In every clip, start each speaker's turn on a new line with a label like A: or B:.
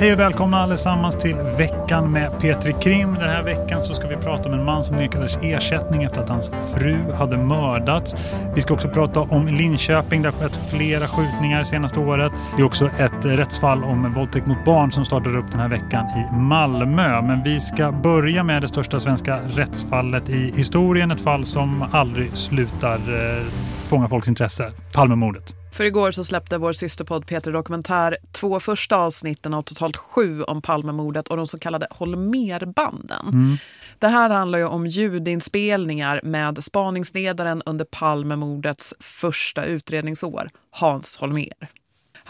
A: Hej och välkomna allesammans till veckan med Petri Krim. Den här veckan så ska vi prata om en man som nekades ersättning efter att hans fru hade mördats. Vi ska också prata om Linköping där det skett flera skjutningar senaste året. Det är också ett rättsfall om våldtäkt mot barn som startar upp den här veckan i Malmö. Men vi ska börja med det största svenska rättsfallet i historien. Ett fall som aldrig slutar eh, fånga folks intresse. Palmemordet.
B: För igår så släppte vår systerpodd Peter Dokumentär två första avsnitten av totalt sju om Palmemordet och de så kallade Holmerbanden. Mm. Det här handlar ju om ljudinspelningar med spaningsledaren under Palmemordets första utredningsår, Hans Holmer.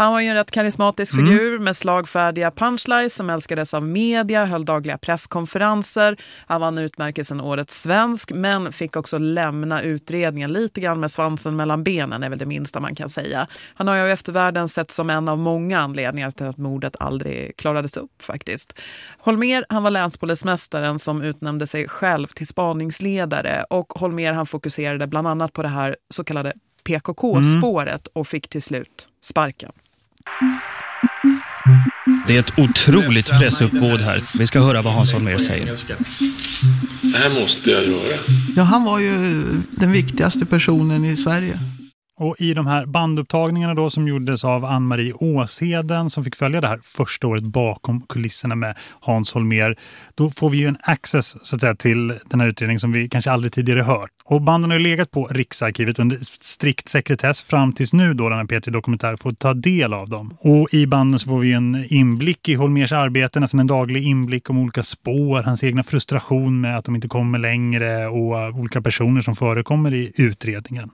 B: Han var ju en rätt karismatisk mm. figur med slagfärdiga punchlines som älskades av media, höll dagliga presskonferenser. Han vann utmärkelsen Årets svensk men fick också lämna utredningen lite grann med svansen mellan benen är väl det minsta man kan säga. Han har ju eftervärlden sett som en av många anledningar till att mordet aldrig klarades upp faktiskt. Holmer han var länspolismästaren som utnämnde sig själv till spaningsledare och Holmer han fokuserade bland annat på det här så kallade PKK-spåret och fick till slut sparken.
C: Det är ett otroligt pressuppbåd här. Vi ska höra vad Hans Holmér säger.
D: Det här måste jag göra.
E: Ja, han var ju den viktigaste personen i Sverige.
A: Och i de här bandupptagningarna då som gjordes av Ann-Marie Åseden som fick följa det här första året bakom kulisserna med Hans Holmer, då får vi ju en access så att säga, till den här utredningen som vi kanske aldrig tidigare hört. Och banden har ju legat på Riksarkivet under strikt sekretess fram tills nu då den här Petri Dokumentär får ta del av dem. Och i banden så får vi en inblick i Holmers arbete, nästan en daglig inblick om olika spår, hans egna frustration med att de inte kommer längre och olika personer som förekommer i utredningen.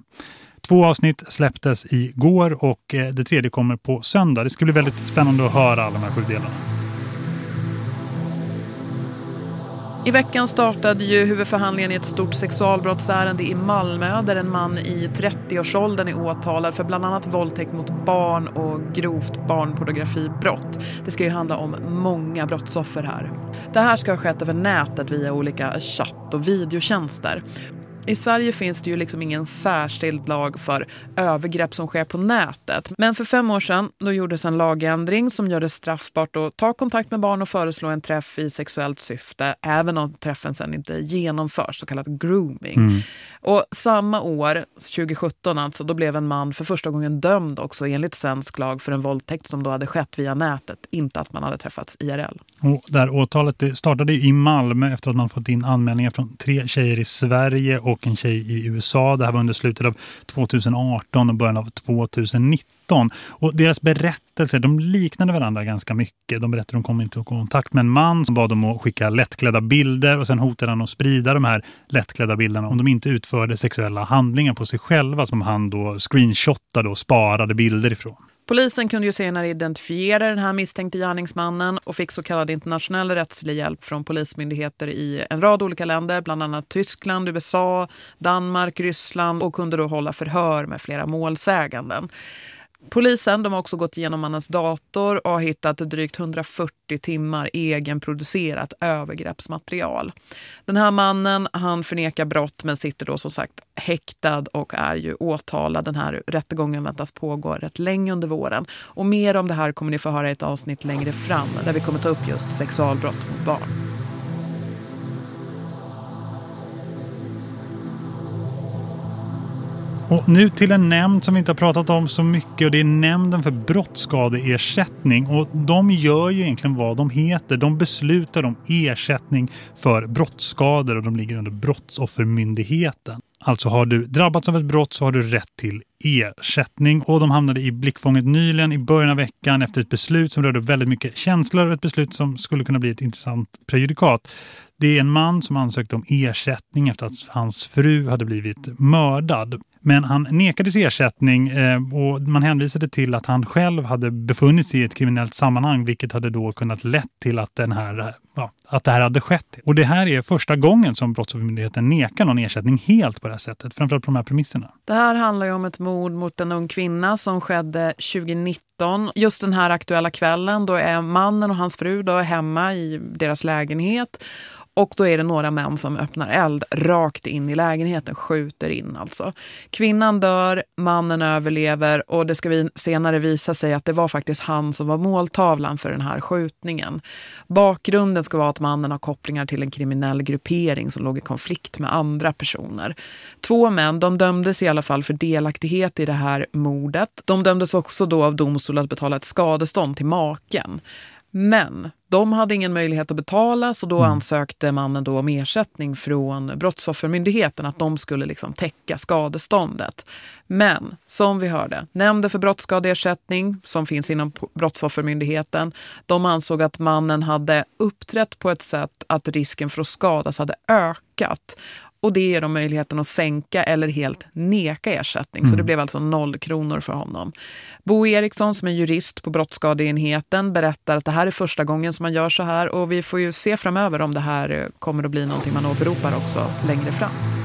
A: Två avsnitt släpptes igår och eh, det tredje kommer på söndag. Det ska bli väldigt spännande att höra alla de här sju delarna.
B: I veckan startade ju huvudförhandlingen i ett stort sexualbrottsärende i Malmö där en man i 30-årsåldern är åtalad för bland annat våldtäkt mot barn och grovt barnpornografibrott. Det ska ju handla om många brottsoffer här. Det här ska ha skett över nätet via olika chatt- och videotjänster. I Sverige finns det ju liksom ingen särskild lag för övergrepp som sker på nätet. Men för fem år sedan då gjordes en lagändring som gör det straffbart att ta kontakt med barn och föreslå en träff i sexuellt syfte, även om träffen sen inte genomförs, så kallad grooming. Mm. Och samma år, 2017 alltså, då blev en man för första gången dömd också enligt svensk lag för en våldtäkt som då hade skett via nätet, inte att man hade träffats IRL.
A: Och där åtalet startade i Malmö efter att man fått in anmälningar från tre tjejer i Sverige och och en tjej i USA. Det här var under slutet av 2018 och början av 2019. Och deras berättelser, de liknade varandra ganska mycket. De berättade att de kom inte i kontakt med en man som bad dem att skicka lättklädda bilder och sen hotade han att sprida de här lättklädda bilderna om de inte utförde sexuella handlingar på sig själva som han då screenshotade och sparade bilder ifrån.
B: Polisen kunde ju senare identifiera den här misstänkte gärningsmannen och fick så kallad internationell rättslig hjälp från polismyndigheter i en rad olika länder, bland annat Tyskland, USA, Danmark, Ryssland och kunde då hålla förhör med flera målsäganden. Polisen de har också gått igenom mannens dator och har hittat drygt 140 timmar egenproducerat övergreppsmaterial. Den här mannen han förnekar brott men sitter då som sagt häktad och är ju åtalad. Den här rättegången väntas pågå rätt länge under våren. Och mer om det här kommer ni få höra i ett avsnitt längre fram där vi kommer ta upp just sexualbrott mot barn.
A: Och nu till en nämnd som vi inte har pratat om så mycket och det är nämnden för brottsskadeersättning och de gör ju egentligen vad de heter. De beslutar om ersättning för brottsskador och de ligger under brottsoffermyndigheten. Alltså har du drabbats av ett brott så har du rätt till ersättning och de hamnade i blickfånget nyligen i början av veckan efter ett beslut som rörde väldigt mycket känslor och ett beslut som skulle kunna bli ett intressant prejudikat. Det är en man som ansökte om ersättning efter att hans fru hade blivit mördad. Men han nekades ersättning eh, och man hänvisade till att han själv hade befunnit sig i ett kriminellt sammanhang vilket hade då kunnat lett till att, den här, ja, att det här hade skett. Och det här är första gången som Brottsoffermyndigheten nekar någon ersättning helt på det här sättet, framförallt på de här premisserna.
B: Det här handlar ju om ett mord mot en ung kvinna som skedde 2019. Just den här aktuella kvällen då är mannen och hans fru då hemma i deras lägenhet och då är det några män som öppnar eld rakt in i lägenheten, skjuter in alltså. Kvinnan dör, mannen överlever och det ska vi senare visa sig att det var faktiskt han som var måltavlan för den här skjutningen. Bakgrunden ska vara att mannen har kopplingar till en kriminell gruppering som låg i konflikt med andra personer. Två män, de dömdes i alla fall för delaktighet i det här mordet. De dömdes också då av domstol att betala ett skadestånd till maken. Men de hade ingen möjlighet att betala så då mm. ansökte mannen då om ersättning från Brottsoffermyndigheten att de skulle liksom täcka skadeståndet. Men som vi hörde, Nämnden för brottsskadeersättning som finns inom Brottsoffermyndigheten, de ansåg att mannen hade uppträtt på ett sätt att risken för att skadas hade ökat. Och det ger dem möjligheten att sänka eller helt neka ersättning. Mm. Så det blev alltså noll kronor för honom. Bo Eriksson som är jurist på brottskadeenheten berättar att det här är första gången som man gör så här. Och vi får ju se framöver om det här kommer att bli någonting man åberopar också längre fram.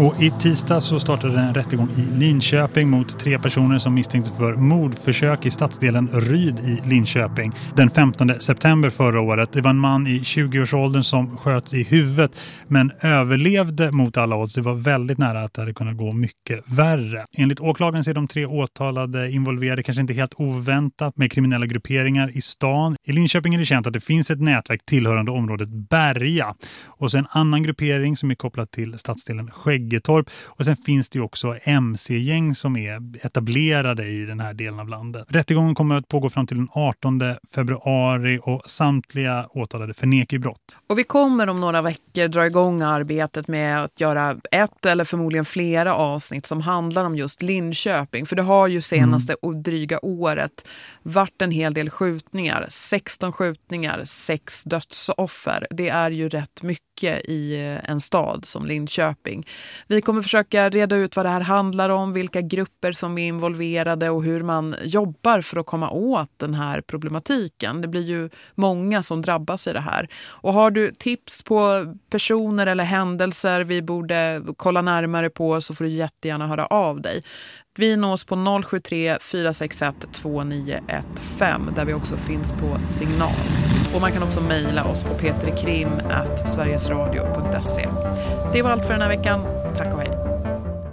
A: Och I tisdag så startade en rättegång i Linköping mot tre personer som misstänks för mordförsök i stadsdelen Ryd i Linköping den 15 september förra året. Det var en man i 20-årsåldern som sköts i huvudet men överlevde mot alla odds. Det var väldigt nära att det hade kunnat gå mycket värre. Enligt åklagaren är de tre åtalade involverade kanske inte helt oväntat med kriminella grupperingar i stan. I Linköping är det känt att det finns ett nätverk tillhörande området Berga och sen en annan gruppering som är kopplad till stadsdelen Skägg Skäggetorp. Och sen finns det ju också MC-gäng som är etablerade i den här delen av landet. Rättegången kommer att pågå fram till den 18 februari och samtliga åtalade förnekar brott.
B: Och vi kommer om några veckor dra igång arbetet med att göra ett eller förmodligen flera avsnitt som handlar om just Linköping. För det har ju senaste mm. dryga året varit en hel del skjutningar. 16 skjutningar, 6 dödsoffer. Det är ju rätt mycket i en stad som Linköping. Vi kommer försöka reda ut vad det här handlar om, vilka grupper som är involverade och hur man jobbar för att komma åt den här problematiken. Det blir ju många som drabbas i det här. Och har du tips på personer eller händelser vi borde kolla närmare på så får du jättegärna höra av dig. Vi nås på 073 461 2915 där vi också finns på signal. Och man kan också mejla oss på petrikrim Det var allt för den här veckan. Tack och hej.